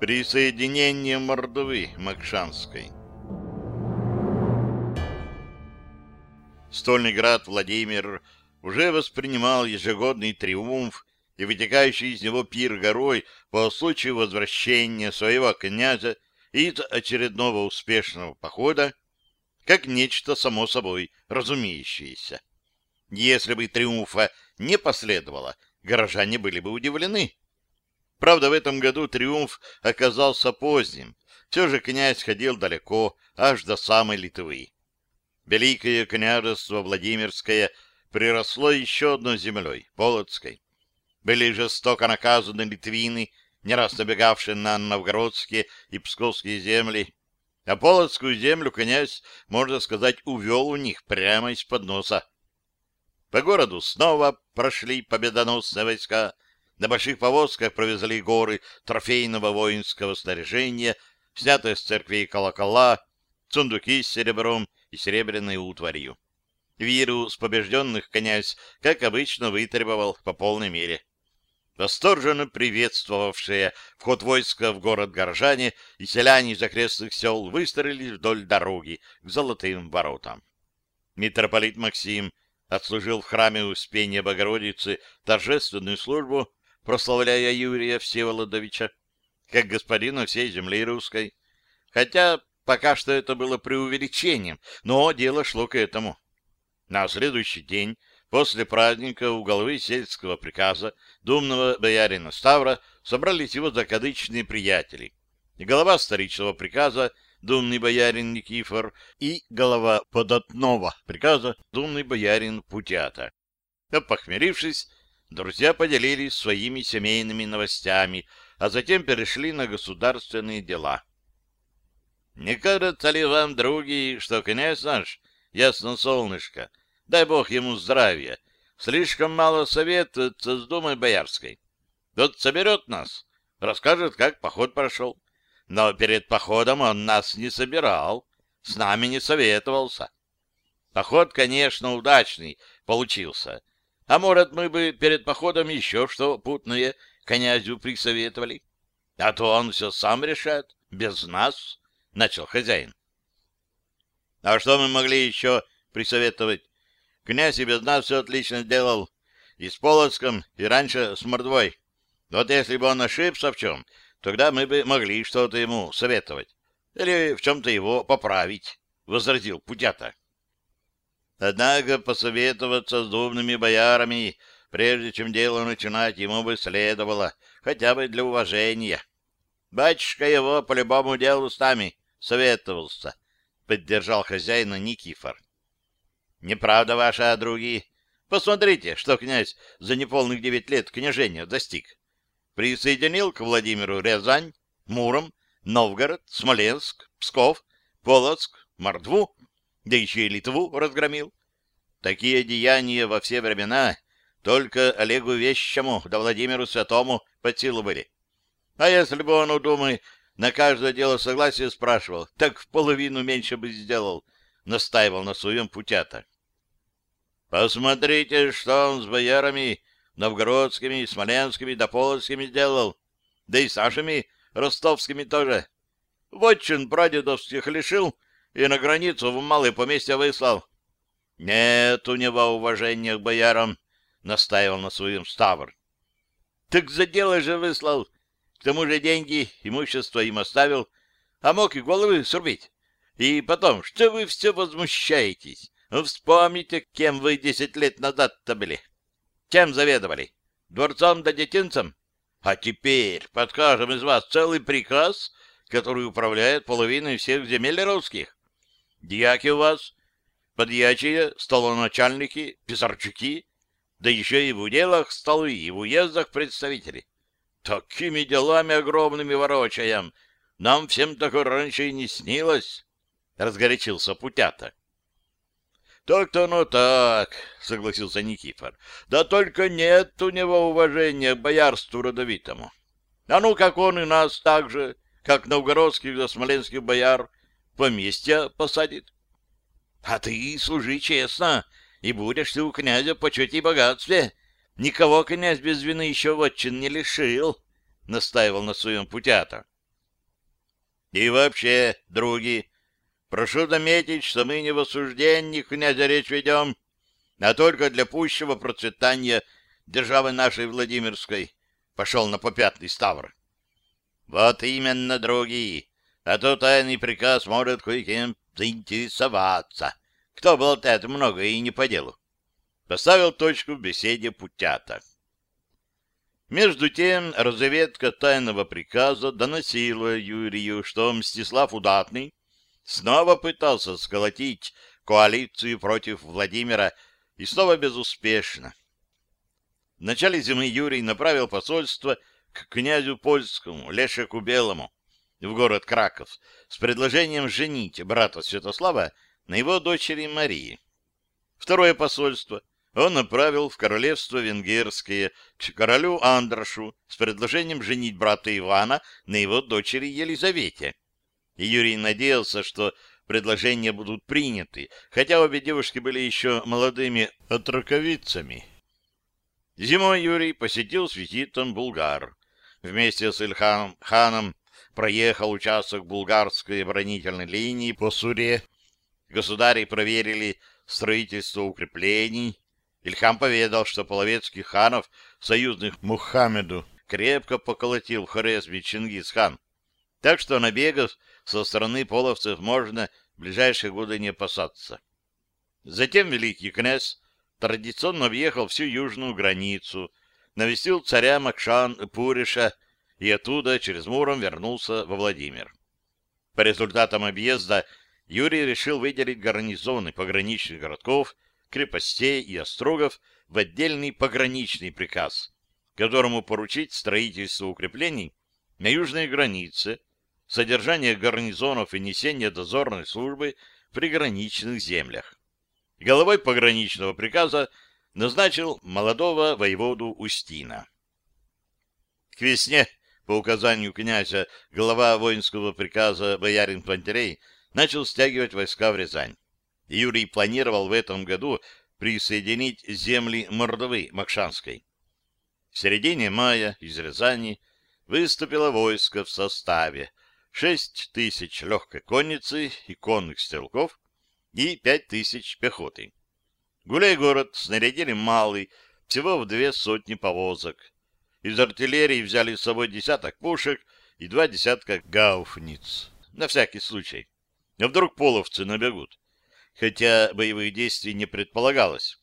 Присоединение Мордовы Макшанской Стольный град Владимир уже воспринимал ежегодный триумф и вытекающий из него пир горой по случаю возвращения своего князя из очередного успешного похода, как нечто само собой разумеющееся. Если бы триумфа не последовало, горожане были бы удивлены. Правда, в этом году триумф оказался поздним. Все же князь ходил далеко, аж до самой Литвы. Великое княжество Владимирское приросло еще одной землей, Полоцкой. Были жестоко наказаны литвины, не раз набегавшие на новгородские и псковские земли, а Полоцкую землю князь, можно сказать, увел у них прямо из-под носа. По городу снова прошли победоносные войска, на больших повозках провезли горы трофейного воинского снаряжения, снятые с церквей колокола, сундуки с серебром и серебряной утварью. Виру с побежденных князь, как обычно, вытребовал по полной мере. Восторженно приветствовавшие вход войска в город горожане и селяне из окрестных сел выстроились вдоль дороги к золотым воротам. Митрополит Максим отслужил в храме Успения Богородицы торжественную службу прославляя Юрия Всеволодовича как господина всей земли русской. Хотя пока что это было преувеличением, но дело шло к этому. На следующий день после праздника у головы сельского приказа думного боярина Ставра собрались его закадычные приятели. Голова старичного приказа думный боярин Никифор и голова податного приказа думный боярин Путята. Опохмелившись, Друзья поделились своими семейными новостями, а затем перешли на государственные дела. «Не кажется ли вам, други, что князь наш, ясно солнышко, дай бог ему здравия, слишком мало советуется с Думой Боярской? Вот соберет нас, расскажет, как поход прошел. Но перед походом он нас не собирал, с нами не советовался. Поход, конечно, удачный получился, а может, мы бы перед походом еще что путное князю присоветовали? А то он все сам решает, без нас, — начал хозяин. А что мы могли еще присоветовать? Князь и без нас все отлично делал. И с Полоцком, и раньше с Мордвой. Вот если бы он ошибся в чем, тогда мы бы могли что-то ему советовать. Или в чем-то его поправить, — возразил Путята. Однако посоветоваться с думными боярами, прежде чем дело начинать, ему бы следовало, хотя бы для уважения. Батюшка его по любому делу с нами советовался, — поддержал хозяина Никифор. — Неправда ваша, други. Посмотрите, что князь за неполных девять лет княжения достиг. Присоединил к Владимиру Рязань, Муром, Новгород, Смоленск, Псков, Полоцк, Мордву да еще и Литву разгромил. Такие деяния во все времена только Олегу Вещему да Владимиру Святому под силу были. А если бы он Думы на каждое дело согласие спрашивал, так в половину меньше бы сделал, настаивал на своем путята. Посмотрите, что он с боярами новгородскими, смоленскими да полоцкими сделал, да и с ростовскими тоже. Вотчин прадедовских лишил, и на границу в малое поместье выслал. — Нет у него уважения к боярам, — настаивал на своем Ставр. — Так за дело же выслал. К тому же деньги, имущество им оставил, а мог и головы срубить. И потом, что вы все возмущаетесь? Вспомните, кем вы десять лет назад-то были. Чем заведовали? Дворцом да детинцем? А теперь под каждым из вас целый приказ, который управляет половиной всех земель русских. Дьяки у вас, подьячие, столоначальники, писарчуки, да еще и в уделах столы, и в уездах представители. Такими делами огромными ворочаем. Нам всем такое раньше и не снилось, — разгорячился Путята. «Так-то ну так», — согласился Никифор. «Да только нет у него уважения к боярству родовитому. А ну, как он и нас так же, как новгородских да смоленских бояр, поместья посадит. А ты служи честно, и будешь ты у князя почете и богатстве, Никого князь без вины еще вотчин не лишил, — настаивал на своем путята. И вообще, други, прошу заметить, что мы не в осуждении князя речь ведем, а только для пущего процветания державы нашей Владимирской, — пошел на попятный Ставр. Вот именно, други, а то тайный приказ может кое-кем заинтересоваться. Кто болтает много и не по делу. Поставил точку в беседе Путята. Между тем разведка тайного приказа доносила Юрию, что Мстислав Удатный снова пытался сколотить коалицию против Владимира и снова безуспешно. В начале зимы Юрий направил посольство к князю польскому Лешеку Белому в город Краков с предложением женить брата Святослава на его дочери Марии. Второе посольство он направил в королевство венгерское к королю Андрашу с предложением женить брата Ивана на его дочери Елизавете. И Юрий надеялся, что предложения будут приняты, хотя обе девушки были еще молодыми отроковицами. Зимой Юрий посетил с визитом Булгар. Вместе с Ильханом ханом проехал участок булгарской оборонительной линии по Суре. Государи проверили строительство укреплений, Ильхам поведал, что половецких ханов, союзных Мухаммеду, крепко поколотил в Хорезме Чингисхан, так что набегов со стороны половцев можно в ближайшие годы не опасаться. Затем великий князь традиционно объехал всю южную границу, навестил царя Макшан Пуриша и оттуда через Муром вернулся во Владимир. По результатам объезда Юрий решил выделить гарнизоны пограничных городков крепостей и острогов в отдельный пограничный приказ, которому поручить строительство укреплений на южной границе, содержание гарнизонов и несение дозорной службы в приграничных землях. Головой пограничного приказа назначил молодого воеводу Устина. К весне, по указанию князя, глава воинского приказа боярин Пантерей начал стягивать войска в Рязань. Юрий планировал в этом году присоединить земли Мордовы Макшанской. В середине мая из Рязани выступило войско в составе 6 тысяч легкой конницы и конных стрелков и 5 тысяч пехоты. Гуляй-город снарядили малый, всего в две сотни повозок. Из артиллерии взяли с собой десяток пушек и два десятка гауфниц. На всякий случай. А вдруг половцы набегут? хотя боевых действий не предполагалось.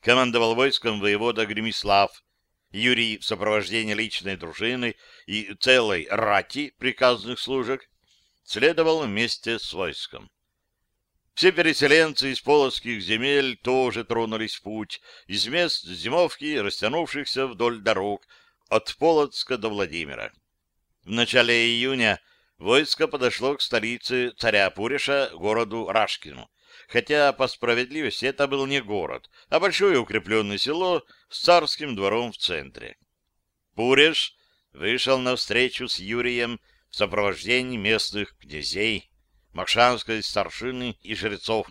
Командовал войском воевода Гремислав, Юрий в сопровождении личной дружины и целой рати приказных служек следовал вместе с войском. Все переселенцы из полоцких земель тоже тронулись в путь из мест зимовки, растянувшихся вдоль дорог от Полоцка до Владимира. В начале июня войско подошло к столице царя Пуриша, городу Рашкину, хотя по справедливости это был не город, а большое укрепленное село с царским двором в центре. Пуреш вышел навстречу с Юрием в сопровождении местных князей, макшанской старшины и жрецов.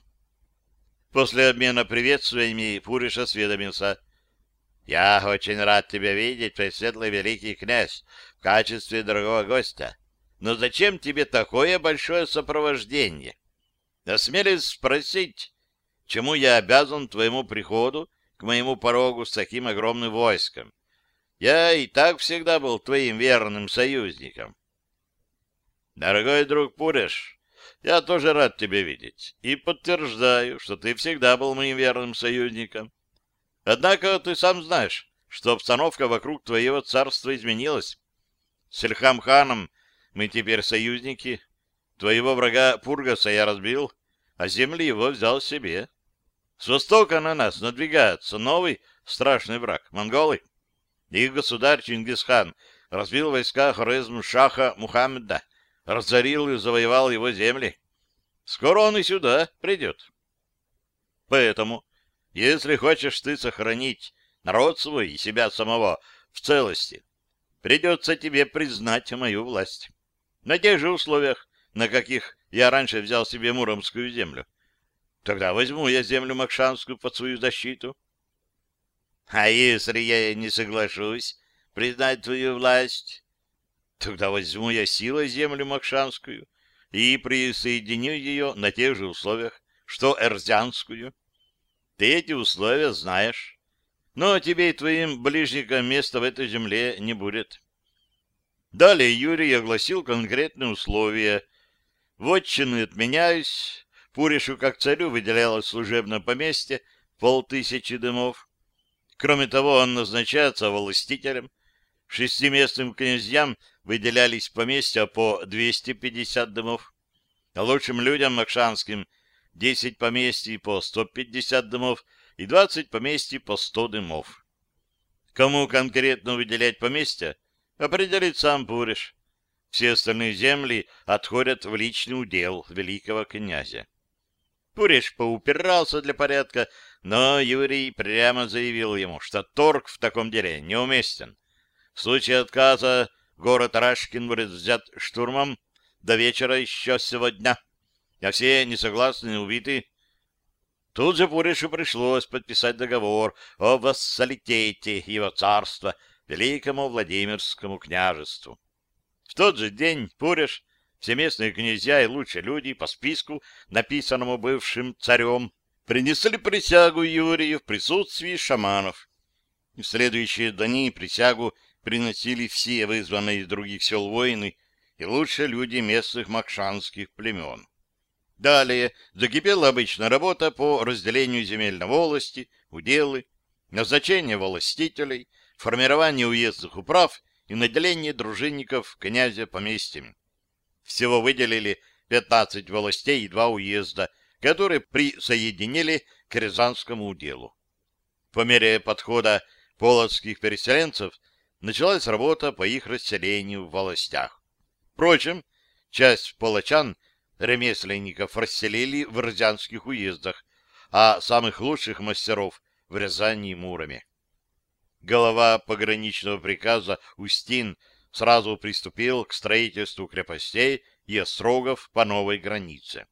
После обмена приветствиями Пуриш осведомился. «Я очень рад тебя видеть, пресветлый великий князь, в качестве дорогого гостя. Но зачем тебе такое большое сопровождение?» Осмелись спросить, чему я обязан твоему приходу к моему порогу с таким огромным войском. Я и так всегда был твоим верным союзником. Дорогой друг Пуреш, я тоже рад тебя видеть и подтверждаю, что ты всегда был моим верным союзником. Однако ты сам знаешь, что обстановка вокруг твоего царства изменилась. С Ильхам-ханом мы теперь союзники. Твоего врага Пургаса я разбил, а земли его взял себе. С востока на нас надвигается новый страшный враг — монголы. Их государь Чингисхан разбил войска Хорезм-Шаха Мухаммеда, разорил и завоевал его земли. Скоро он и сюда придет. Поэтому, если хочешь ты сохранить народ свой и себя самого в целости, придется тебе признать мою власть. На тех же условиях, на каких я раньше взял себе Муромскую землю. Тогда возьму я землю Макшанскую под свою защиту. А если я не соглашусь признать твою власть? Тогда возьму я силой землю Макшанскую и присоединю ее на тех же условиях, что Эрзянскую. Ты эти условия знаешь. Но тебе и твоим ближникам места в этой земле не будет. Далее Юрий огласил конкретные условия. Вотчины отменяюсь, Пуришу как царю выделялось служебное поместье полтысячи дымов. Кроме того, он назначается властителем. Шести местным князьям выделялись поместья по 250 дымов. А лучшим людям макшанским 10 поместий по 150 дымов и 20 поместий по 100 дымов. Кому конкретно выделять поместья, определит сам Пуриш. Все остальные земли отходят в личный удел великого князя. Пуриш поупирался для порядка, но Юрий прямо заявил ему, что торг в таком деле неуместен. В случае отказа город Рашкин будет взят штурмом до вечера еще сегодня, а все несогласные убиты. Тут же Пуришу пришлось подписать договор о вассалитете его царства великому Владимирскому княжеству. В тот же день Пуриш все местные князья и лучшие люди по списку, написанному бывшим царем, принесли присягу Юрию в присутствии шаманов. В следующие дни присягу приносили все вызванные из других сел воины и лучшие люди местных макшанских племен. Далее закипела обычная работа по разделению земель на волости, уделы, назначение властителей, формирование уездных управ и наделение дружинников князя поместьями. Всего выделили 15 властей и два уезда, которые присоединили к Рязанскому уделу. По мере подхода полоцких переселенцев началась работа по их расселению в властях. Впрочем, часть полочан, ремесленников, расселили в Рязанских уездах, а самых лучших мастеров в Рязани и Муроме. Голова пограничного приказа Устин сразу приступил к строительству крепостей и острогов по новой границе.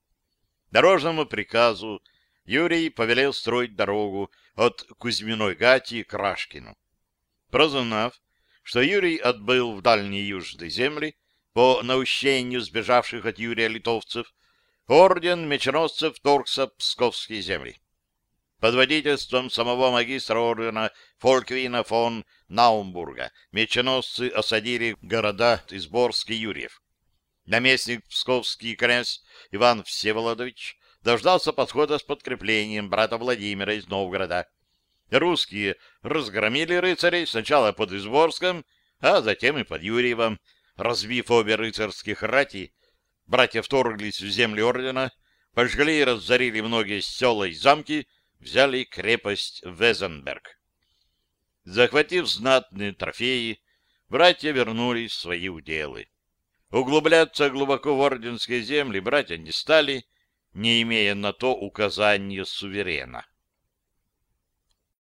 Дорожному приказу Юрий повелел строить дорогу от Кузьминой Гати к Рашкину. Прознав, что Юрий отбыл в дальние южные земли по наущению сбежавших от Юрия литовцев, орден меченосцев торгся псковские земли под водительством самого магистра ордена Фольквина фон Наумбурга меченосцы осадили города Изборск и Юрьев. Наместник псковский князь Иван Всеволодович дождался подхода с подкреплением брата Владимира из Новгорода. Русские разгромили рыцарей сначала под Изборском, а затем и под Юрьевом. Разбив обе рыцарских рати, братья вторглись в земли ордена, пожгли и разорили многие села и замки, взяли крепость Везенберг. Захватив знатные трофеи, братья вернулись в свои уделы. Углубляться глубоко в орденские земли братья не стали, не имея на то указания суверена.